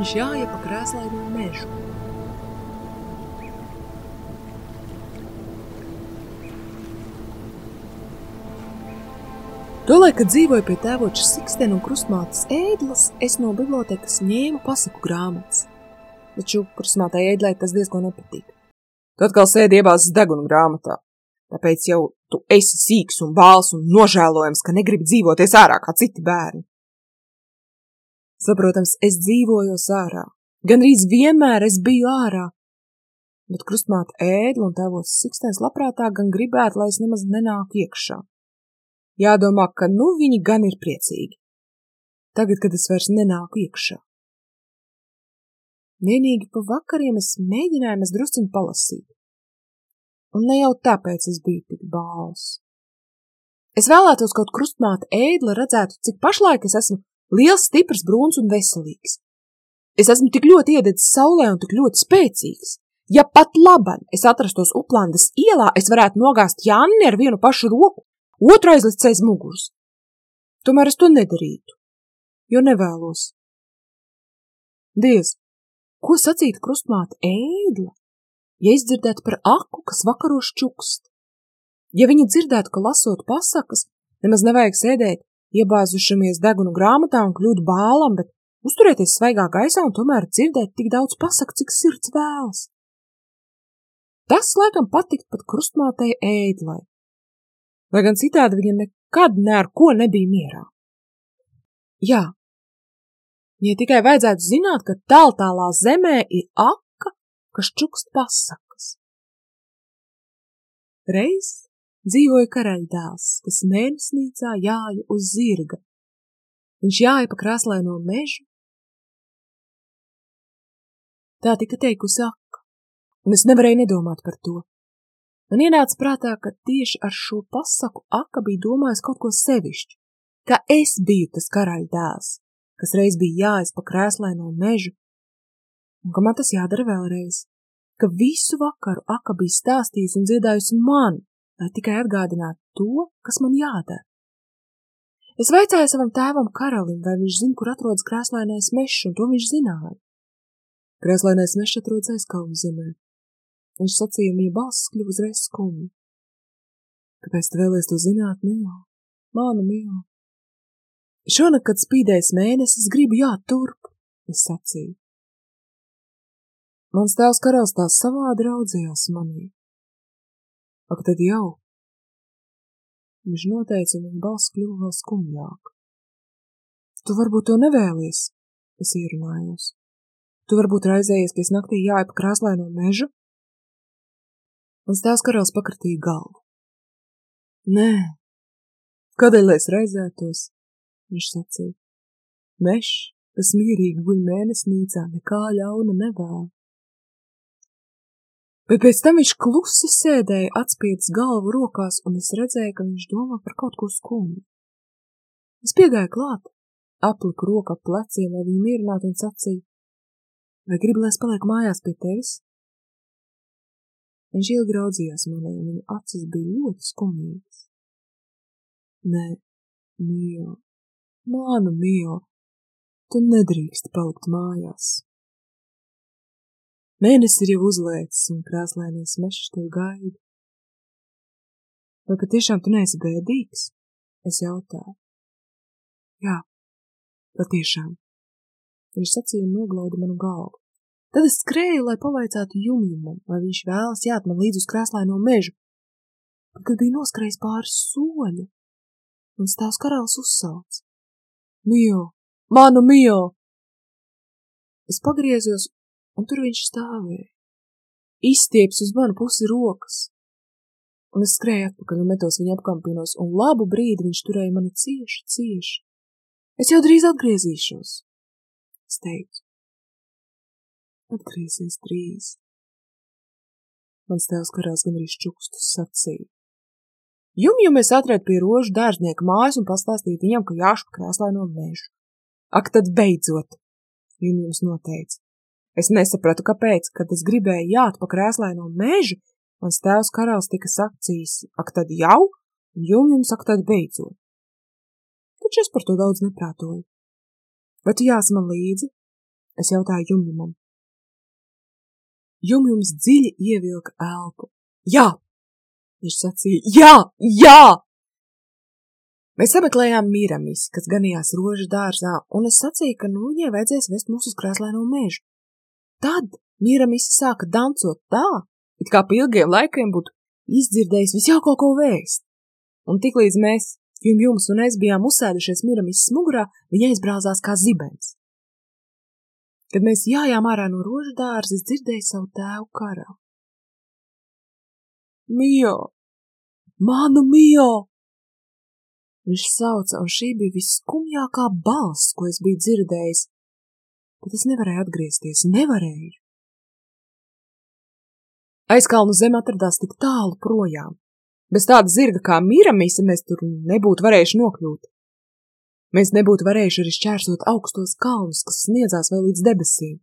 viņš jāja pa krēslaino mežu. Tolēk, kad dzīvoju pie tēvoča Sikstena un krustmātes ēdlas, es no bibliotekas ņēmu pasaku grāmatas. Taču krustmātei ēdlai tas diezko nepatīk. Tu atkal sēdi iebāzes degunu grāmatā. Tāpēc jau tu esi sīks un bāls un nožēlojams, ka negribi dzīvoties ārā kā citi bērni. Saprotams, es dzīvojos ārā. Gan arī vienmēr es biju ārā. Bet krustmāte ēdla un tēvots Sikstens labprātāk gan gribētu, lai es nemaz nenāku iekšā. Jādomā, ka nu viņi gan ir priecīgi. Tagad, kad es vairs nenāku iekšā. Vienīgi pa vakariem es mēģināju maz drusciņu palasīt. Un ne jau tāpēc es biju tik bāls. Es vēlētos kaut krustmāte ēdla redzētu, cik pašlaik es esmu liels, stiprs, brūns un veselīgs. Es esmu tik ļoti iededzis saulē un tik ļoti spēcīgs. Ja pat laban es atrastos Uplandas ielā, es varētu nogāzt Janni ar vienu pašu roku otru aizlicis aiz muguras. Tomēr es to nedarītu, jo nevēlos. Diez, ko sacītu krustmāte ēdla, ja izdzirdētu par aku, kas vakaros čukst? Ja viņa dzirdētu, ka lasot pasakas, nemaz nevajag sēdēt, iebāzušamies degunu grāmatā un kļūt bālam, bet uzturēties svaigā gaisā un tomēr dzirdēt tik daudz pasaku, cik sirds vēlas. Tas, laikam, patikt pat krustmātei ēdlai lai gan citādi viņa nekad ne ar ko nebija mierā. Jā, viņai tikai vajadzētu zināt, ka tāl tālā zemē ir aka, kas čukst pasakas. Reiz dzīvoja karaļdēls, kas mēnesnīcā jāja uz zirga. Viņš jāja pa krāslaino mežu. Tā tika teikusi aka, un es nevarēju nedomāt par to. Man ienāca prātā, ka tieši ar šo pasaku Aka bija domājis kaut ko sevišķu, ka es biju tas karaļa dēls, kas reiz bija jāiz pa krēslaino mežu, un ka man tas jādara vēlreiz, ka visu vakaru Aka bija stāstījusi un dziedājusi man, lai tikai atgādinātu to, kas man jādara. Es vaicāju savam tēvam karalim, vai viņš zina, kur atrodas krēslainais mešs, un to viņš zināja. Krēslainais mešs atrodas aizkalnu zemē, Viņš sacīja, un viņa balss kļuva uzreiz skumja. Kāpēc tu vēlies to zināt, mīl? Māna mīl. Šonakt, kad spīdēs mēnesis, gribu jā, turp, es sacīju. Mans tēvs karalis tā savādi raudzījās manī. Ak, tad jau. Viņš noteica, un viņa balss kļuva vēl skumjāk. Tu varbūt to nevēlies, es ierunājos. Tu varbūt raizējies, ka es naktī jāja pa krāslaino mežu? Mans tēvs karalis pakratīja galvu. Nē, kādēļ lai es raizētos? Viņš sacīja. Mešs, kas mierīgi guļ mēnesnīcā, nekā ļauna nevēl. Bet pēc tam viņš klusi sēdēja, atspiedis galvu rokās, un es redzēju, ka viņš domā par kaut ko skumju. Es piegāju klāt, apliku roku ap pleciem, lai viņu mierinātu un sacīju, vai gribi, lai es palieku mājās pie tevis? Viņš ilgi raudzījās manī, un viņa acis bija ļoti skumīgas. Nē, mīl, mānu mīl, tu nedrīkst palikt mājās. Mēnesis ir jau uzlēcis, un krāslainies mešs tev gaida. Vai patiešām tu neesi bēdīgs? Es jautāju. Jā, patiešām. Viņš sacīja un noglauda manu galvu. Tad es skrēju, lai pavaicātu Jumjumam, vai viņš vēlas jāt man līdz uz krēslaino mežu. Bet, kad bija noskrējis pāris soļu, un stāvs karalis uzsauc. Mio, manu Mio! Es pagriezos, un tur viņš stāvēja. Izstieps uz manu pusi rokas. Un es skrēju atpakaļ un metos viņa apkampinos, un labu brīdi viņš turēja mani cieši, cieši. Es jau drīz atgriezīšos. Es teicu. Atgriezies drīz. Mans tēvs karās gan arī šķukstus sacīja. Jumju mēs atred pie rožu dārznieka mājas un pastāstīja viņam, ka jāšpa krēslaino mežu. Ak, tad beidzot, Jumjums noteica. Es nesapratu, kāpēc, kad es gribēju jāt pa krēslaino mežu, mans tēvs karalis tika sacījis, ak, tad jau, un Jumjums ak, tad beidzot. Taču es par to daudz neprātoju. Vai tu jās man līdzi? Es jautāju Jumjumam. Jumjums dziļi ievilka elpu. Jā! Viņš sacīja, jā, jā! Mēs sameklējām Mīramis, kas ganījās rožu dārzā, un es sacīju, ka nu viņai vajadzēs vest mūs uz krāslaino mežu. Tad Mīramis sāka dancot tā, it kā pa ilgiem laikiem būtu izdzirdējis visjau kaut ko vēst. Un tiklīdz mēs, Jumjums un es bijām uzsēdušies Mīramis smugurā, viņa aizbrāzās kā zibens. Kad mēs jājām ārā no rožu dārza, es dzirdēju savu tēvu karā. Mio! Manu Mio! Viņš sauca, un šī bija viskumjākā balss, ko es biju dzirdējis, bet es nevarēju atgriezties, nevarēju. Aizkalnu zem atradās tik tālu projām. Bez tāda zirga kā Miramisa mēs tur nebūtu varējuši nokļūt. Mēs nebūtu varējuši arī šķērsot augstos kalnus, kas sniedzās vēl līdz debesīm.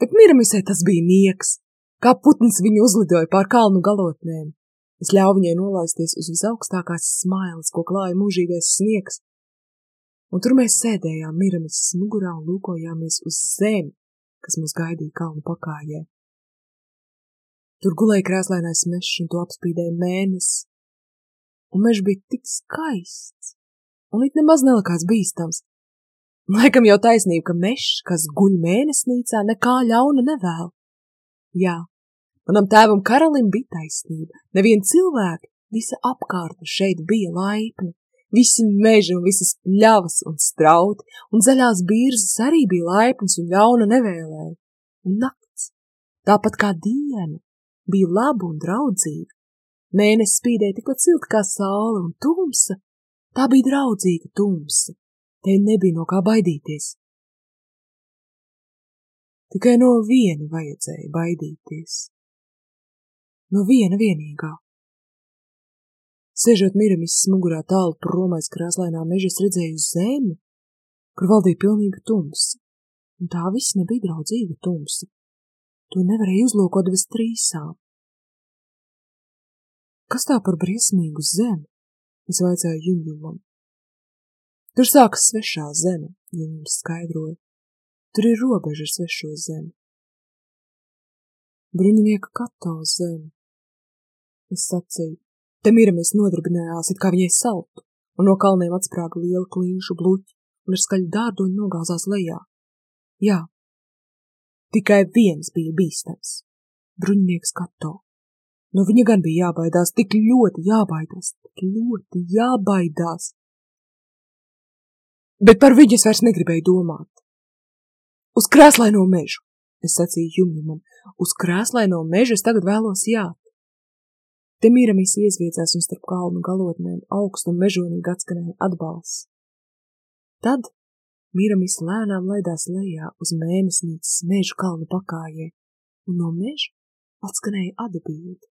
Bet Miramisai tas bija nieks, kā putns viņu uzlidoja pār kalnu galotnēm. Es ļauju viņai nolaisties uz visaugstākās smailes, ko klāja mūžīgais sniegs. Un tur mēs sēdējām Miramisas mugurā un lūkojāmies uz zemi, kas mūs gaidīja kalnu pakājē. Tur gulēja krēslainais mešs un to apspīdēja mēnesis, un mežs bija tik skaists, un it nemaz nelikās bīstams. Laikam jau taisnība, ka mešs, kas guļ mēnesnīcā, nekā ļauna nevēl. Jā, manam tēvam karalim bija taisnība. Nevien cilvēki, visa apkārtne šeit bija laipni. Visi meži un visas pļavas un strauti, un zaļās bīrzas arī bija laipnas un ļauna nevēlēja. Un nakts, tāpat kā diena, bija laba un draudzīga. Mēnesis spīdēja tikpat silti kā saule un tumsa, Tā bija draudzīga tumsa, te nebija no kā baidīties. Tikai no viena vajadzēja baidīties. No viena vienīgā. Sēžot miramis smugurā tālu promais krāslainā meža, es redzēju zemi, kur valdīja pilnīga tumsa, un tā viss nebija draudzīga tumsa. To nevarēja uzlūkot bez trīsām. Kas tā par briesmīgu zemi? Es vaicāju Jumjumam. Tur sākas svešā zeme, Jumjums skaidroja. Tur ir robeža ar svešo zemi. Bruņinieka kato zemi. Es sacīju, te miramies nodarbinājās, it kā viņai saltu, un no kalniem atsprāga liela klīšu bluķi, un ar skaļu dārdoņu nogāzās lejā. Jā, tikai viens bija bīstams – bruņinieks kato. No viņa gan bija jābaidās, tik ļoti jābaidās, tik ļoti jābaidās. Bet par viņu es vairs negribēju domāt. Uz krēslaino mežu, es sacīju Jumjumam, uz krēslaino mežu es tagad vēlos jāt. Te mīramies iezviedzās un starp kalnu galotnēm augstu un mežonīgi atskanēja atbalsts. Tad mīramies lēnām laidās lejā uz mēnesnīcas mežu kalnu pakājē, un no meža atskanēja atbildi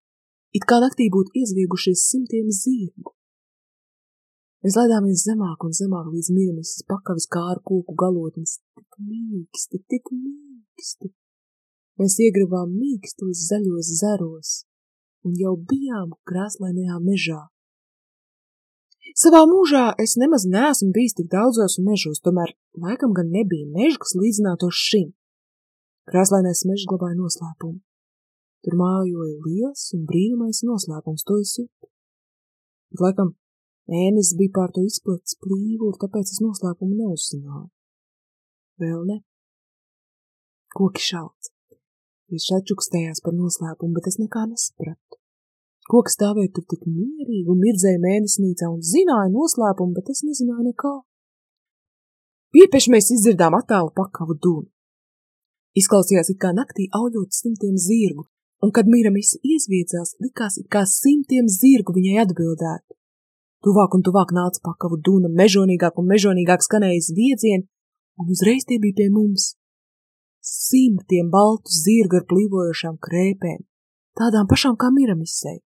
it kā naktī būtu iezviegušies simtiem zirgu. Mēs laidāmies zemāk un zemāk līdz miramisas pakavis kāru koku galotnes, tik mīksti, tik mīksti. Mēs iegribām mīkstos zaļos zaros un jau bijām krāslainajā mežā. Savā mūžā es nemaz neesmu bijis tik daudzos mežos, tomēr laikam gan nebija mežu, kas līdzinātos šim. Krāslainais mežs glabāja noslēpumu. Tur mājoja liels un brīnumais noslēpums, to es jūtu. Bet, laikam, ēnes bija pār to izplatis plīvu, tāpēc es noslēpumu neuzzināju. Vēl ne. Koki šauc. Viņš atčukstējās par noslēpumu, bet es nekā nesapratu. Koki stāvēja tur tik mierīgi un mirdzēja mēnesnīcā un zināja noslēpumu, bet es nezināju nekā. Piepeši mēs izdzirdām attālu pakavu dunu. Izklausījās it kā naktī auļot simtiem zirgu, un kad Mīramisa iezviedzās, likās, it kā simtiem zirgu viņai atbildētu. Tuvāk un tuvāk nāca pakavu duna, mežonīgāk un mežonīgāk skanēja zviedzieni, un uzreiz tie bija pie mums. Simtiem baltu zirgu ar plīvojošām krēpēm, tādām pašām kā Miramisei.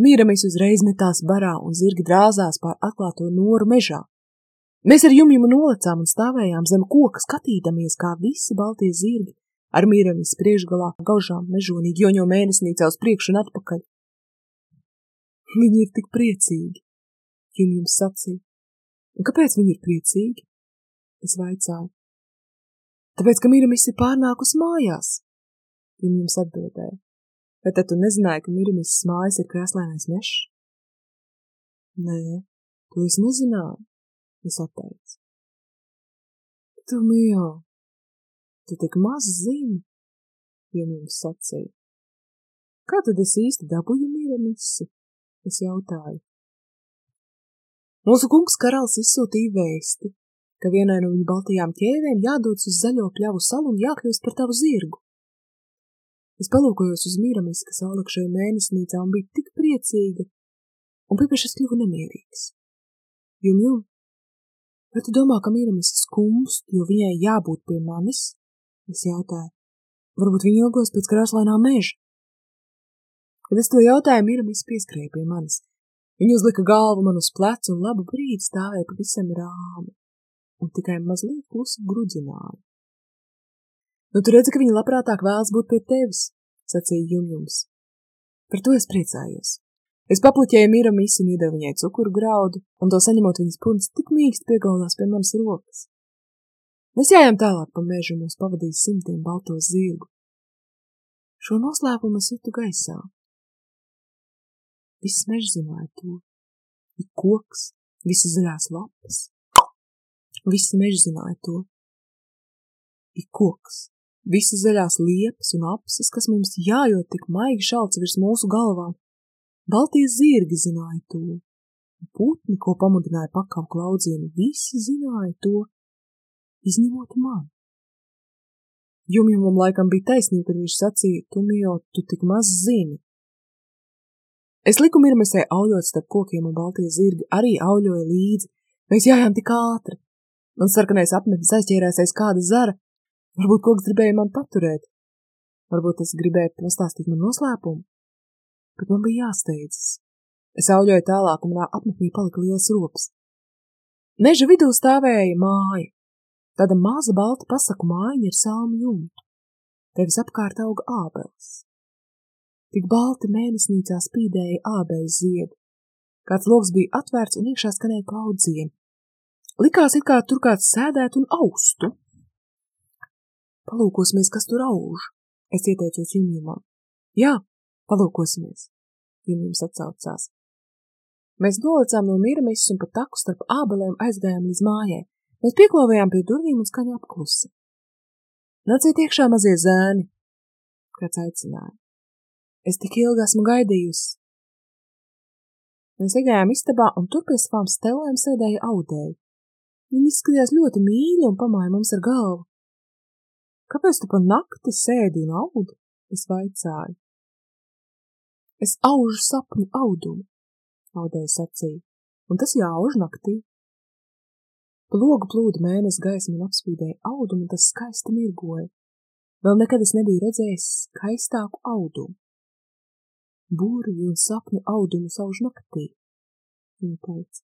Mīramis uzreiz metās barā, un zirgi drāzās pār atklāto noru mežā. Mēs ar jumjumu nolecām un stāvējām zem koka, skatīdamies, kā visi baltie zirgi ar mīramis priekšgalā gaužām mežonīgi joņo mēnesnīcā uz priekšu un atpakaļ. Viņi ir tik priecīgi, Jum jums sacīja. Un kāpēc viņi ir priecīgi? Es vaicāju. Tāpēc, ka Miramis ir pārnākus mājās. Viņa jums atbildēja. Bet tad tu nezināji, ka Miramis mājas ir krēslainais mešs? Nē, to es nezināju, es atteicu. Tu mīl, tu tik maz zini, ja mums sacīja. Kā tad es īsti dabūju Miramisi? Es jautāju. Mūsu kungs karalis izsūtīja vēsti, ka vienai no viņa baltajām ķēvēm jādodas uz zaļo pļavu salu un jākļūst par tavu zirgu. Es palūkojos uz Miramis, kas augšējā mēnesnīcā un bija tik priecīga, un piepieši es kļuvu nemierīgs. Jum, jum, vai tu domā, ka Miramis skumst, jo viņai jābūt pie manis? Es jautāju. Varbūt viņa ilgos pēc krāslainā meža. Kad es to jautāju, Miramis pieskrēja pie manis. Viņa uzlika galvu man uz pleca un labu brīdi stāvēja pavisam rāmi un tikai mazliet klusi grudzināja. Nu, tu redzi, ka viņa labprātāk vēlas būt pie tevis, sacīja Jumjums. Par to es priecājos. Es papliķēju mīra misi un iedevu viņai cukuru graudu, un to saņemot viņas puncis tik mīksti piegaldās pie manas rokas. Mēs jājām tālāk pa mežu mūs pavadīja simtiem balto zirgu. Šo noslēpumu es jūtu gaisā. Viss mežs zināja to. Ik koks, visas zaļās lapas. Visi meži zināja to. Ik koks, visas zaļās liepas un apses, kas mums jājot tik maigi šalts virs mūsu galvām. Baltie zirgi zināja to. Putni, ko pamudināja pakavu klaudzienu, visi zināja to, izņemot man. Jumjumam laikam bija taisnība, kad viņš sacīja, tu jau tu tik maz zini. Es liku mirmesē auļot starp kokiem un baltie zirgi arī auļoja līdzi. Mēs jājām tik ātri. Man sarkanais apmetnis aizķērās aiz kāda zara, Varbūt koks gribēja man paturēt. Varbūt es gribēju pastāstīt man noslēpumu. Bet man bija jāsteidzas. Es auļoju tālāk, un manā apmetnī palika liels rops. Meža vidū stāvēja māja. Tāda maza balta pasaku mājiņa ar salmu jumtu. Tevis apkārt auga ābeles. Tik balti mēnesnīcā spīdēja ābeles ziedi. Kāds loks bija atvērts un iekšā skanēja klaudzieni. Likās, it kā tur kāds sēdētu un austu. Palūkosimies, kas tur auž. Es ieteicos Jumjumam. Jā, palūkosimies. Jumjums atsaucās. Mēs nolicām no miramis un pa taku starp ābelēm aizgājām līdz mājai. Mēs pieklāvējām pie durvīm un skaņā apklusi. Nāciet iekšā mazie zēni, kāds aicināja. Es tik ilgi esmu gaidījusi. Mēs iegājām istabā un tur pie savām stelēm sēdēja audēji. Viņi izskatījās ļoti mīļi un pamāja mums ar galvu. Kāpēc tu pa nakti sēdi un audi? Es vaicāju. Es aužu sapņu audumu, audēja sacīja, un tas jāauž naktī. Pa logu plūda mēnes gaisma un apspīdēja audumu, un tas skaisti mirgoja. Vēl nekad es nebiju redzējis skaistāku audumu. Burvi un sapņu audumu sauž naktī, viņa teica.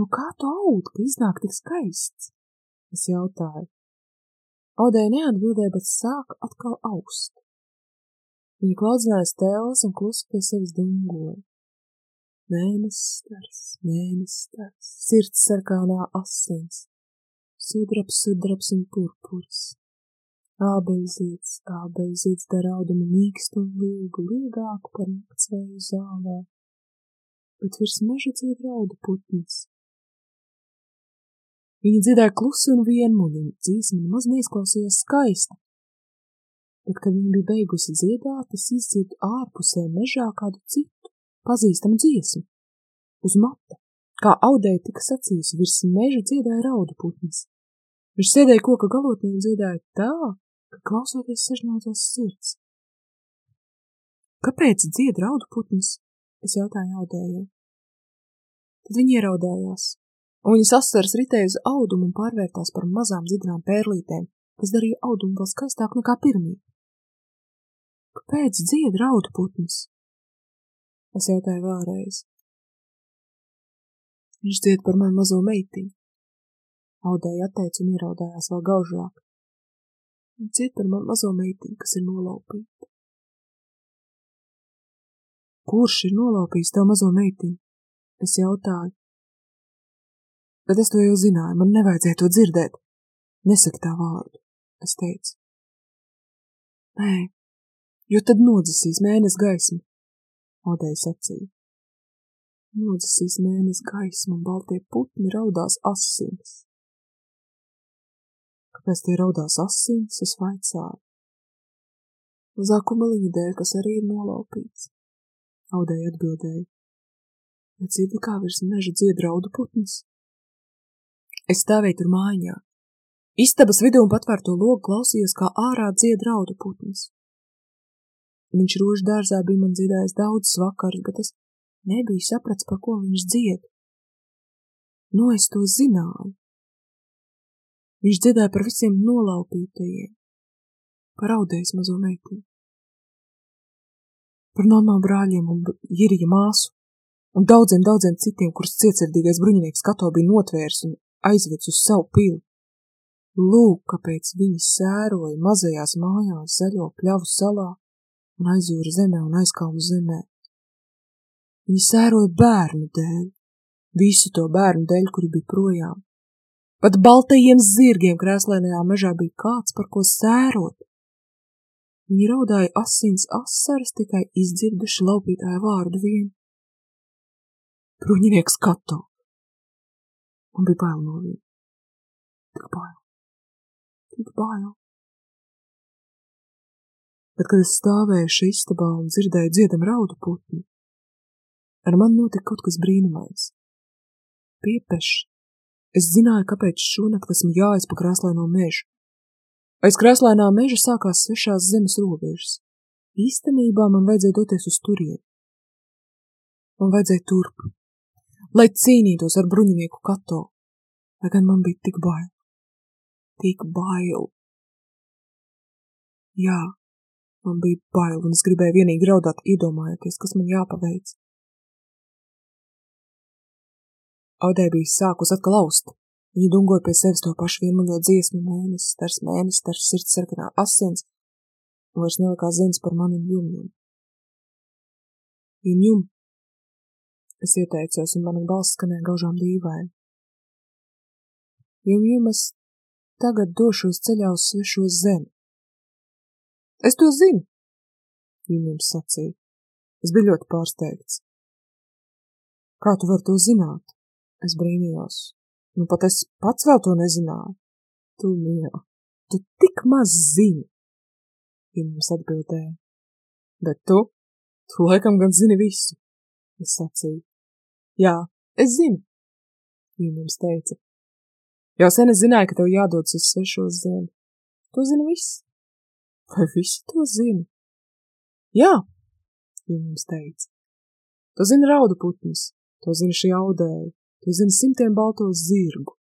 Nu kā tu aud, ka iznāk tik skaists? Es jautāju. Audēja neatbildēja, bet sāka atkal aust. Viņa klaudzināja stēles un klusi pie sevis dungoja. Mēnesis stars, mēnesis stars, sirds sarkānā asins, sudraps, sudraps un purpurs. Ābeļzīts, ābeļzīts daraudumu mīkstu un līgu, līgāku par naktsvēju zālē, bet virs meža dzied rauda putnis, Viņa dziedāja klusi un vienmuļi, un dzīsma nemaz neizklausījās skaista. Bet, kad viņa bija beigusi dziedāt, es izdzirdu ārpusē mežā kādu citu, pazīstamu dziesmu. Uz mata, kā audēja tika sacījusi, virs meža dziedāja raudu putnis. Viņš sēdēja koka galotnē un dziedāja tā, ka klausoties sažņaucās sirds. Kāpēc dzied raudu putnis? Es jautāju audējai. Tad viņi ieraudājās, un viņas asars ritēja uz audumu un pārvērtās par mazām zidrām pērlītēm, kas darīja audumu vēl skaistāk nekā pirmī. Kāpēc dzied raudu putnis? Es jautāju vēlreiz. Viņš dzied par manu mazo meitiņu. Audēja atteica un ieraudājās vēl gaužāk. Viņš dzied par manu mazo meitiņu, kas ir nolaupīta. Kurš ir nolaupījis tev mazo meitiņu? Es jautāju bet es to jau zināju, man nevajadzēja to dzirdēt. Nesaki tā vārdu, es teicu. Nē, jo tad nodzisīs mēnes gaismu, Odei sacīja. Nodzisīs mēnes gaismu un baltie putni raudās asins. Kāpēc tie raudās asins, es vaicāju. Mazā kumeliņa dēļ, kas arī ir nolaupīts. Audēji atbildēja. Vai dzirdi, kā virs meža dzied raudu putns? Es stāvēju tur mājā. Istabas vidū un patvērto logu klausījos, kā ārā dzied raudu putns. Viņš rožu dārzā bija man dziedājis daudzus vakarus, bet es nebiju saprats, par ko viņš dzied. Nu, es to zināju. Viņš dziedāja par visiem nolaupītajiem, par audējas mazo meitiņu par nono brāļiem un Jirija māsu un daudziem, daudziem citiem, kurus cietsirdīgais bruņinieks Kato bija notvērs un aizvedis uz savu pili. Lūk, kāpēc viņi sēroja mazajās mājās zaļo pļavu salā un aizjūra zemē un aizkalnu zemē. Viņi sēroja bērnu dēļ, visu to bērnu dēļ, kuri bija projām. Pat baltajiem zirgiem krēslēnajā mežā bija kāds, par ko sērot. Viņi raudāja asins asaras tikai izdzirduši laupītāju vārdu vienu. Bruņinieks Kato. Man bija bail no viņa. Tik bail. Tik bail. Bet, kad es stāvēju šeit istabā un dzirdēju dziedam raudu putni, ar mani notika kaut kas brīnumains. Piepešs. Es zināju, kāpēc šonakt esmu jāiz pa krāslaino mežu, Aiz krāslainā meža sākās svešās zemes robežas. Īstenībā man vajadzēja doties uz turieni. Man vajadzēja turp, lai cīnītos ar bruņinieku kato, lai gan man bija tik bail. Tik bail. Jā, man bija bail, un es gribēju vienīgi raudāt, iedomājoties, kas man jāpaveic. Audē bija sākus atkal aust. Viņa dungoja pie sevis to pašu vienmuļo dziesmu mēnesis, tars mēnesis, tars sirds sarkanā asins, un vairs nelikās ziņas par mani un jumjum. Es ieteicos, un mana balss skanēja gaužām dīvaini. Jumjum, es tagad došos ceļā uz svešo zemi. Es to zinu, Jumjums sacīja. Es biju ļoti pārsteigts. Kā tu vari to zināt? Es brīnījos. Nu, pat es pats vēl to nezināju. Tu, mīļā, tu tik maz zini. Viņams atbildēja. Bet tu, tu laikam gan zini visu. Es sacīju. Jā, es zinu. Viņams teica. Jau sen es zināju, ka tev jādodas uz svešo zemi. To zina viss. Vai visi to zina? Jā, viņams teica. To zina raudu putnis, to zina šī audēja, To zina simtiem balto zirgu.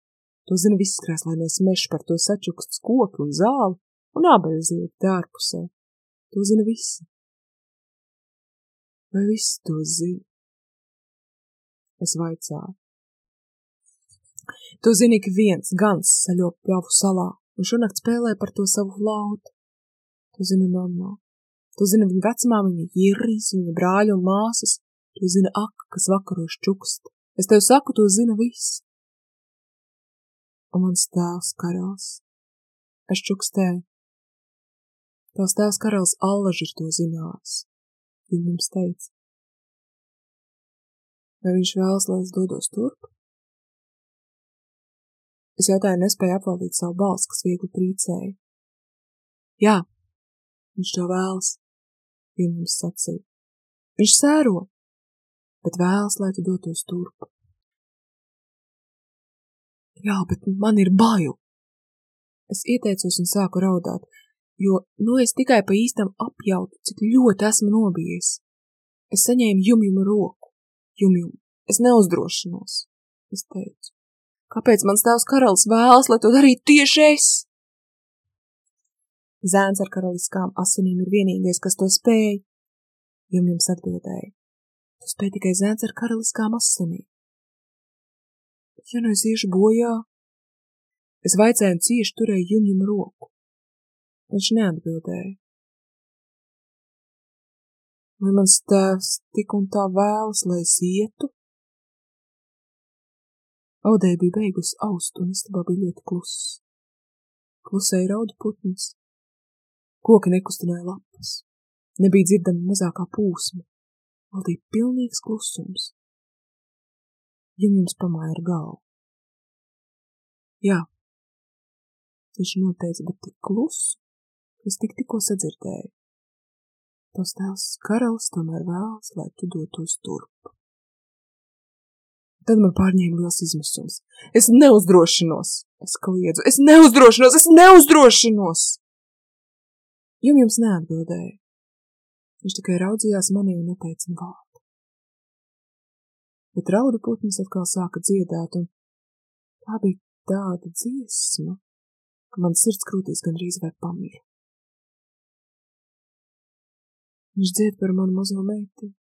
To zina viss krēslainais mešs par to sačuksts koku un zāli un abeļziet dārpusē. To zina visi. Vai visi to zina? Es vaicāju. To zina ik viens gans saļo pļavu salā un šonakt spēlē par to savu flautu. To zina mamma. To zina viņa vecmāmiņa, viņa jirrīs, viņa brāļi un māsas. To zina aka, kas vakaros čukst. Es tev saku, to zina visi. Un mans tēvs karalis. Es čukstēju. Tavs tēvs karalis allaži ir to zinājis. Viņa mums teica. Vai viņš vēlas, lai es dodos turp? Es jautāju, nespēju apvaldīt savu balsi, kas viegli trīcēja. Jā, viņš to vēlas, mums sacīja. Viņš sēro, bet vēlas, lai tu dotos turp. Jā, bet man ir bail. Es ieteicos un sāku raudāt, jo nu es tikai pa īstam apjautu, cik ļoti esmu nobijies. Es saņēmu jumjumu roku. Jumjumu, es neuzdrošinos. Es teicu, kāpēc mans tēvs karalis vēlas, lai to darītu tieši es? Zēns ar karaliskām asinīm ir vienīgais, kas to spēj. Jumjums atbildēja. Tu spēj tikai zēns ar karaliskām asinīm. Ja nu es iešu bojā, es vaicāju un cieši turēju jumjam roku. Viņš neatbildēja. Vai mans tēvs tik un tā vēlas, lai es ietu? Audēja bija beigusi aust un istabā bija ļoti kluss. Klusēja raudu putns. Koki nekustināja lapas. Nebija dzirdama mazākā pūsma. Valdīja pilnīgs klusums. Jumjums pamāja ar galvu. Jā, viņš noteica, bet tik klusu, es tik tikko sadzirdēju. Tavs tēls karalis tomēr vēlas, lai tu dotos turp. Tad man pārņēma liels izmisums. Es neuzdrošinos! Es kliedzu, es neuzdrošinos, es neuzdrošinos! Jum jums neatbildēja. Viņš tikai raudzījās manī un neteica vārdu. Bet raudu putns atkal sāka dziedāt, un tā bija tāda dziesma, ka man sirds krūtīs gandrīz vai pamira. Viņš dzied par manu mazo meitiņu.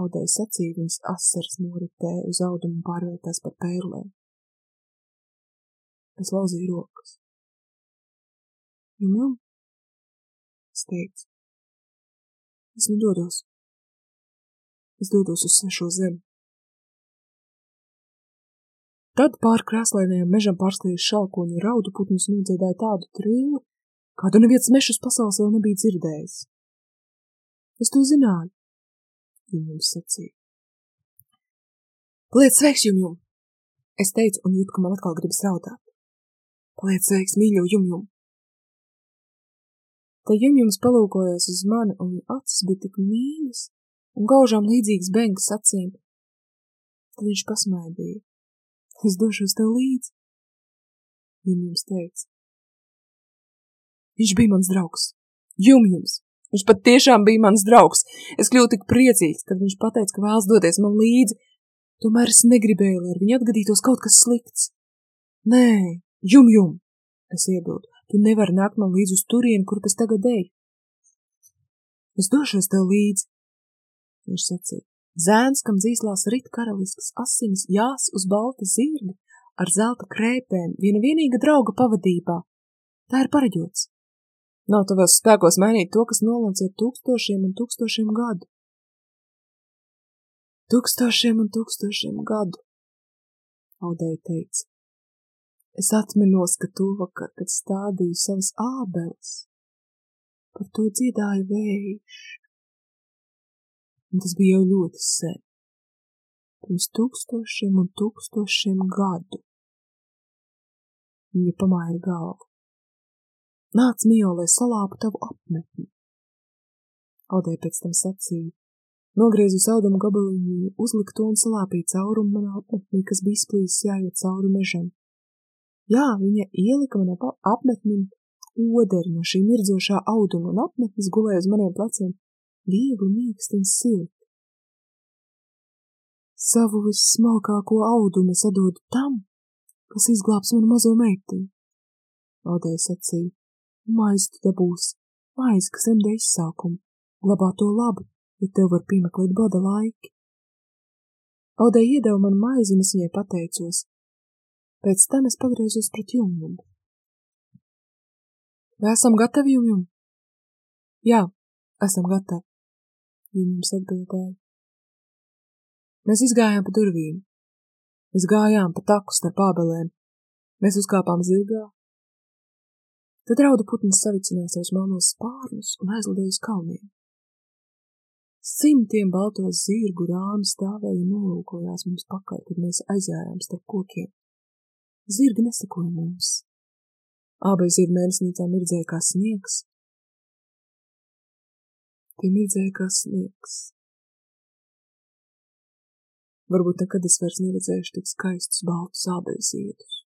Audēja sacīja, viņas asars noritēja uz audumu pārvērtās par pērlēm. Es lauzīju rokas. Jum, jum, es teicu. Es nedodos. Es dodos uz svešo zemi. Tad pār krāslainajam mežam pārskrējuši šalkoņu raudu putnus nodziedāja tādu trilli, kādu neviens mešus pasaules vēl nebija dzirdējis. Es to zināju, viņa mums sacīja. Paliec sveiks, jum, jum! Es teicu un jūtu, ka man atkal gribas raudāt. Paliec sveiks, mīļo, jum, jum! Te jum jums palūkojās uz mani, un viņa acis bija tik mīļas un gaužām līdzīgas bengas acīm. Tad viņš pasmaidīja. Es došos tev līdzi. Jum jums teica. Viņš bija mans draugs. Jum jums! Viņš pat tiešām bija mans draugs. Es kļuvu tik priecīgs, kad viņš pateica, ka vēlas doties man līdzi. Tomēr es negribēju, lai ar viņu atgadītos kaut kas slikts. Nē, jum jum, es iebildu, tu nevari nākt man līdzi uz turieni, kur es tagad eju. Es došos tev līdzi, viņš sacīja. Zēns, kam dzīslās rit karaliskas asinis, jās uz balta zirga ar zelta krēpēm, viena vienīga drauga pavadībā. Tā ir pareģots. Nav tavos spēkos mainīt to, kas nolemts jau tūkstošiem un tūkstošiem gadu. Tūkstošiem un tūkstošiem gadu, Audēja teica. Es atminos, ka to vakar, kad stādīju savas ābeles, par to dziedāja vējš. Un tas bija jau ļoti sen, pirms tūkstošiem un tūkstošiem gadu. Viņa pamāja galvu. Nāc, Mio, lai salāpu tavu apmetni. Audē pēc tam sacīja. Nogriezu saudumu gabaliņu, uzliktu un salāpīju caurumu manā apmetnī, kas bija izplīsis jājot cauri mežam. Jā, viņa ielika manā apmetnim oderi no šī mirdzošā auduma, un apmetnis gulēja uz maniem pleciem viegli mīkst un silti. Savu vissmalkāko audumu sadodu tam, kas izglābs manu mazo meitiņu. Audē sacīja. Maizi tu dabūsi, maizi, kas remdē izsākumu, labā to labi, ja tev var piemeklēt bada laiki. Audē iedeva man maizi, un es viņai pateicos. Pēc tam es pagriezos pret jumjumu. Vai esam gatavi jumjum? Jā, esam gatavi, jumjums atbildēja. Mēs izgājām pa durvīm. Mēs gājām pa taku starp ābelēm. Mēs uzkāpām zirgā, Tad raudu putns savicināja savus melnos spārnus un aizlidoja uz kalniem. Simtiem balto zirgu rānu stāvēja un nolūkojās mums pakaļ, kad mēs aizjājām starp kokiem. Zirgi nesakoja mums. Ābai zirga mēnesnīcā mirdzēja kā sniegs. Tie mirdzēja kā sniegs. Varbūt nekad es vairs neredzēšu tik skaistus baltus ābeļziedus.